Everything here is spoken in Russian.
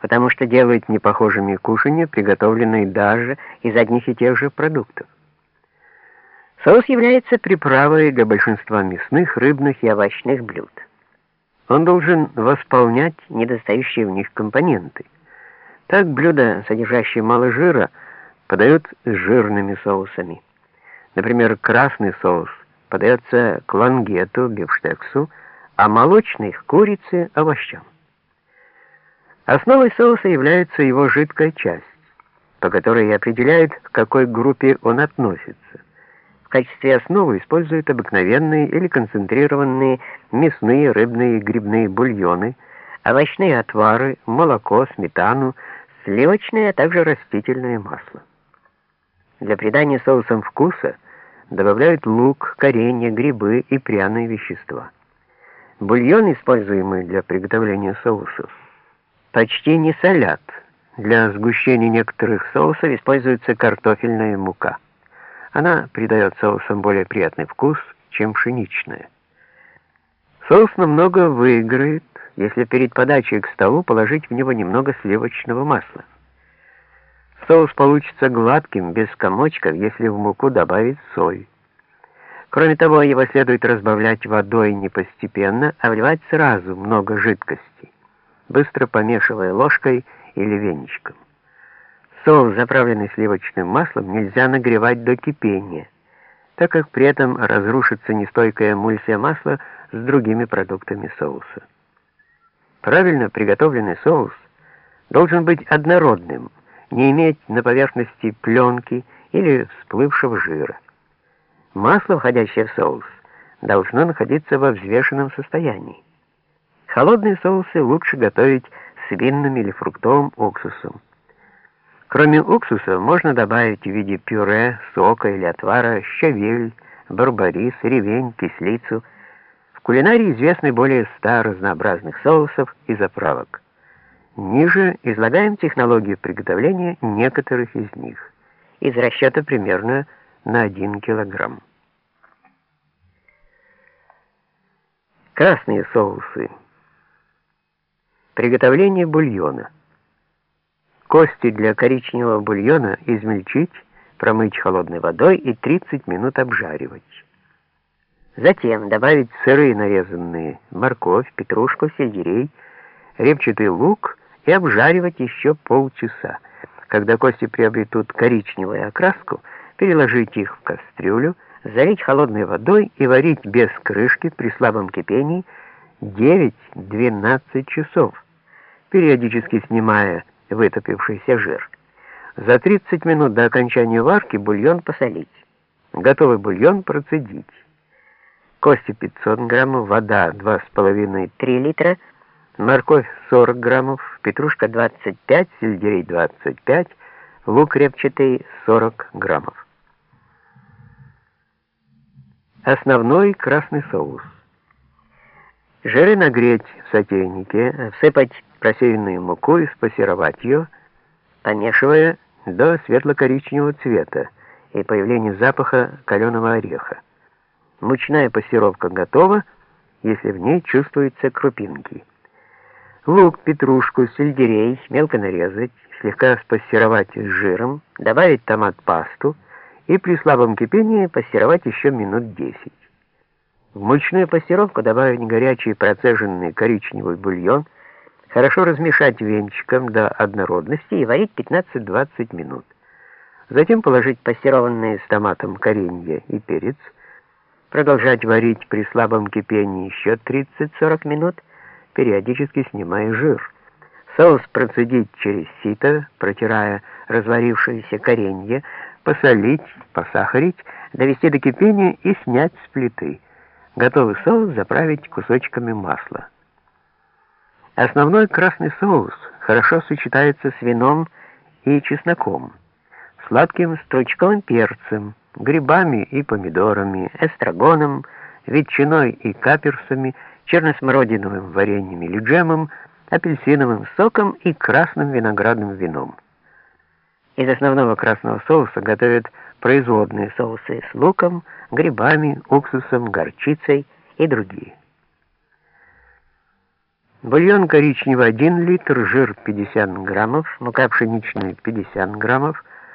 потому что делают непохожими кушанья, приготовленные даже из одних и тех же продуктов. Соус является приправой для большинства мясных, рыбных и овощных блюд. Он должен восполнять недостающие в них компоненты. Так блюда, содержащие мало жира, подают с жирными соусами. Например, красный соус подается к лангету, бифштексу, а молочный — к курице, овощам. Основой соуса является его жидкая часть, по которой и определяет, к какой группе он относится. В качестве основы используют обыкновенные или концентрированные мясные, рыбные и грибные бульоны, овощные отвары, молоко, сметану, сливочное, а также растительное масло. Для придания соусам вкуса добавляют лук, коренья, грибы и пряные вещества. Бульон, используемый для приготовления соусов, почти не солят. Для сгущения некоторых соусов используется картофельная мука. Она придает соусам более приятный вкус, чем пшеничная. Соус намного выиграет, если перед подачей к столу положить в него немного сливочного масла. Соус получится гладким, без комочков, если в муку добавить соль. Кроме того, его следует разбавлять водой не постепенно, а вливать сразу много жидкости быстро помешивая ложкой или веничком. Соус, заправленный сливочным маслом, нельзя нагревать до кипения, так как при этом разрушится нестойкая эмульсия масла с другими продуктами соуса. Правильно приготовленный соус должен быть однородным, не иметь на поверхности пленки или всплывшего жира. Масло, входящее в соус, должно находиться во взвешенном состоянии. Холодные соусы лучше готовить с винным или фруктовым уксусом. Кроме уксуса можно добавить в виде пюре, сока или отвара щавель, барбарис, ревень, кислицу. В кулинарии известны более ста разнообразных соусов и заправок. Ниже излагаем технологию приготовления некоторых из них, из расчета примерно на 1 килограмм. Красные соусы. Приготовление бульона. Кости для коричневого бульона измельчить, промыть холодной водой и 30 минут обжаривать. Затем добавить сырые нарезанные морковь, петрушку, сельдерей, репчатый лук и обжаривать еще полчаса. Когда кости приобретут коричневую окраску, переложить их в кастрюлю, залить холодной водой и варить без крышки при слабом кипении 9-12 часов периодически снимая вытопившийся жир. За 30 минут до окончания варки бульон посолить. Готовый бульон процедить. Кости 500 граммов, вода 2,5-3 литра, морковь 40 граммов, петрушка 25, сельдерей 25, лук репчатый 40 граммов. Основной красный соус. Жиры нагреть в сотейнике, всыпать просеянную муку и спассеровать ее, помешивая до светло-коричневого цвета и появления запаха каленого ореха. Мучная пассировка готова, если в ней чувствуются крупинки. Лук, петрушку, сельдерей мелко нарезать, слегка спассеровать с жиром, добавить томат-пасту и при слабом кипении пассеровать еще минут 10. В мучную пассировку добавить горячий процеженный коричневый бульон – Хорошо размешать венчиком до однородности и варить 15-20 минут. Затем положить пассерованные с томатом коренья и перец, продолжать варить при слабом кипении еще 30-40 минут, периодически снимая жир. Соус процедить через сито, протирая разварившееся коренье, посолить, посахарить, довести до кипения и снять с плиты. Готовый соус заправить кусочками масла. Основной красный соус хорошо сочетается с вином и чесноком, сладким стручковым перцем, грибами и помидорами, эстрагоном, ветчиной и каперсами, черносмородиновым вареньем или джемом, апельсиновым соком и красным виноградным вином. Из основного красного соуса готовят производные соусы с луком, грибами, уксусом, горчицей и другие. Бульон коричневый 1 литр, жир 50 граммов, мука пшеничная 50 граммов,